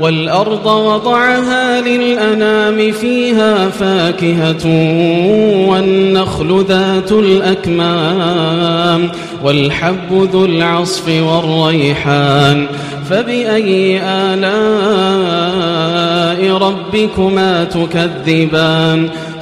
والأرض وضعها للأنام فيها فاكهة والنخل ذات الأكمام والحب ذو العصف والريحان فبأي آلاء ربكما تكذبان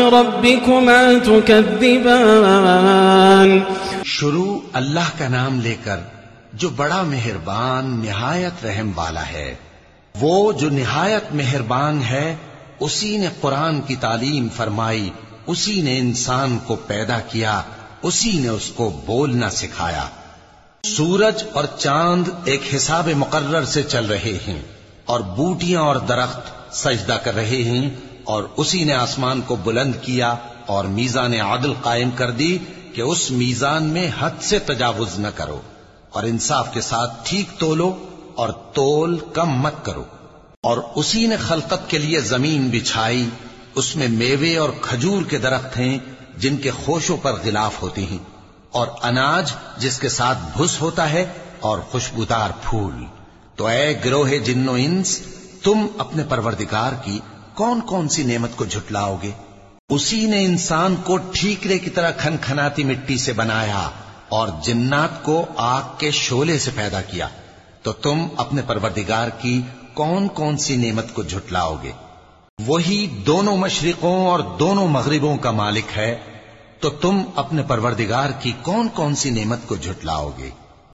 ربكما تكذبان شروع اللہ کا نام لے کر جو بڑا مہربان، نہایت رحم والا ہے، وہ جو نہایت مہربان ہے، اسی نے قرآن کی تعلیم فرمائی، اسی نے انسان کو پیدا کیا، اسی نے اس کو بولنا سکھایا۔ سورج اور چاند ایک حساب مقرر سے چل رہے ہیں اور بوٹیاں اور درخت سجدہ کر رہے ہیں اور اسی نے آسمان کو بلند کیا اور میزان عدل قائم کر دی کہ اس میزان میں حد سے تجاوز نہ کرو اور انصاف کے ساتھ ٹھیک تولو اور تول کم مت کرو۔ اور اسی نے خلقت کے لیے زمین بچھائی، اس میں میوے اور کھجور کے درخت ہیں جن کے خوشوں پر غلاف ہوتی ہیں، اور اناج جس کے ساتھ بھس ہوتا ہے اور خوشبودار پھول۔ تو اے گروہ جنو انس، تم اپنے پروردگار کی کون کون سی نعمت کو جھٹلاؤ گے؟ اسی نے انسان کو ٹھیکرے کی طرح کھن کھناتی مٹی سے بنایا اور جنات کو آگ کے شولے سے پیدا کیا۔ تو تم اپنے پروردگار کی کون کون سی نعمت کو جھٹلاؤ گے؟ وہی دونوں مشرقوں اور دونوں مغربوں کا مالک ہے۔ تو تم اپنے پروردگار کی کون کون سی نعمت کو جھٹلاؤ گے؟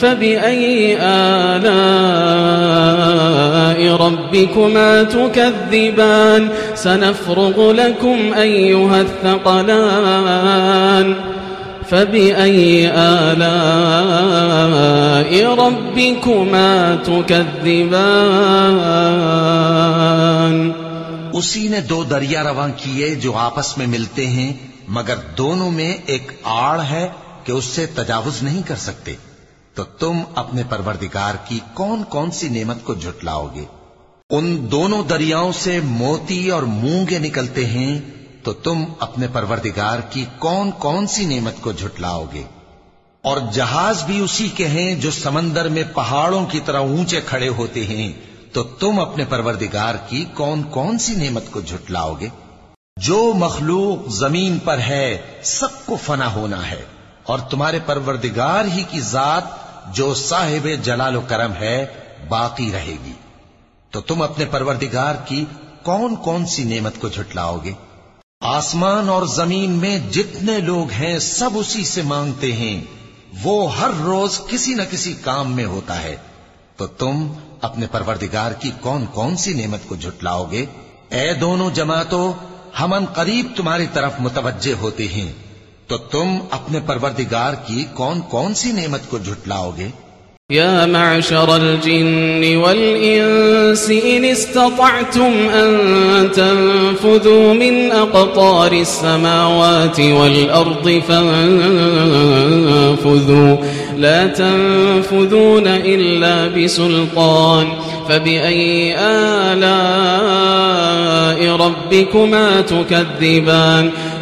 فبأي آلاء ربكما تكذبان؟ سنفرغ لكم أيها الثقلان. فبأي آلاء ربكما تكذبان؟ اسی نے دو دریا رواں کیے جو آپس میں ملتے ہیں، مگر دونوں میں ایک آڑ ہے کہ اس سے تجاوز نہیں کر سکتے۔ تو تم اپنے پروردگار کی کون کون سی نعمت کو جھٹلاؤ گے؟ ان دونوں دریاؤں سے موتی اور مونگے نکلتے ہیں، تو تم اپنے پروردگار کی کون کون سی نعمت کو جھٹلاؤ گے؟ اور جہاز بھی اسی کے ہیں جو سمندر میں پہاڑوں کی طرح اونچے کھڑے ہوتے ہیں، تو تم اپنے پروردگار کی کون کون سی نعمت کو جھٹلاؤ گے؟ جو مخلوق زمین پر ہے، سب کو فنا ہونا ہے، اور تمہارے پروردگار ہی کی ذات جو صاحب جلال و کرم ہے باقی رہے گی۔ تو تم اپنے پروردگار کی کون کون سی نعمت کو جھٹلاؤ گے؟ آسمان اور زمین میں جتنے لوگ ہیں سب اسی سے مانگتے ہیں۔ وہ ہر روز کسی نہ کسی کام میں ہوتا ہے۔ تو تم اپنے پروردگار کی کون کون سی نعمت کو جھٹلاؤ گے؟ اے دونوں جماعتوں، ہم ان قریب تمہاری طرف متوجہ ہوتے ہیں۔ تو تم اپنے پروردگار کی کون کون سی نعمت کو جھٹلاؤ گے يا معشر الجن والإنس إن استطعتم أن تنفذوا من أقطار السماوات والأرض فانفذوا. لا تنفذون إلا بسلطان. فبأي آلاء ربكما تكذبان؟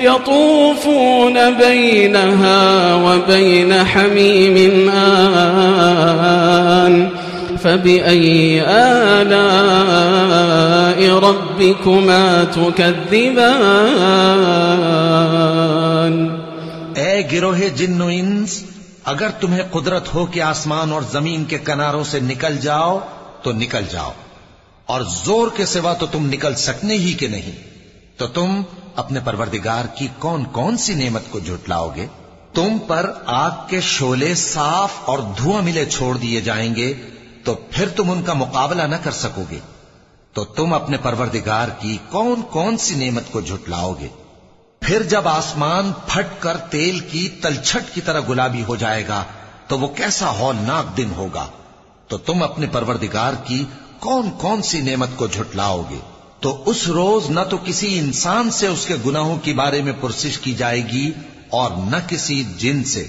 يطوفون بينها وبين حميم آن فبأي آلاء ربكما تكذبان؟ اے گروہ جن و انس، اگر تمہیں قدرت ہو کہ آسمان اور زمین کے کناروں سے نکل جاؤ، تو نکل جاؤ۔ اور زور کے سوا تو تم نکل سکنے ہی کہ نہیں۔ تو تم اپنے پروردگار کی کون کون سی نعمت کو جھٹلاؤ گے؟ تم پر آگ کے شولے صاف اور دھواں ملے چھوڑ دیے جائیں گے، تو پھر تم ان کا مقابلہ نہ کر سکو گے۔ تو تم اپنے پروردگار کی کون کون سی نعمت کو جھٹلاؤ گے؟ پھر جب آسمان پھٹ کر تیل کی تلچھٹ کی طرح گلابی ہو جائے گا، تو وہ کیسا ہولناک دن ہوگا؟ تو تم اپنے پروردگار کی کون کون سی نعمت کو جھٹلاؤ گے؟ تو اس روز نہ تو کسی انسان سے اس کے گناہوں کے بارے میں پرسش کی جائے گی اور نہ کسی جن سے۔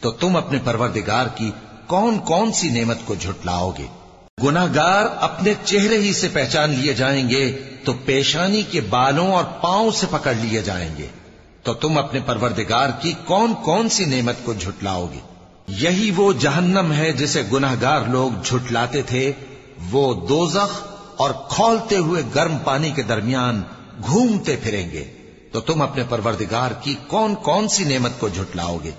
تو تم اپنے پروردگار کی کون کون سی نعمت کو جھٹلاؤ گے؟ گناگار اپنے چہرے ہی سے پہچان لیے جائیں گے، تو پیشانی کے بالوں اور پاؤں سے پکڑ لیے جائیں گے۔ تو تم اپنے پروردگار کی کون کون سی نعمت کو جھٹلاؤ گے؟ یہی وہ جہنم ہے جسے گناہگار لوگ جھٹلاتے تھے، وہ دوزخ اور کھولتے ہوئے گرم پانی کے درمیان گھومتے پھریں گے تو تم اپنے پروردگار کی کون کون سی نعمت کو جھٹلاؤ گے؟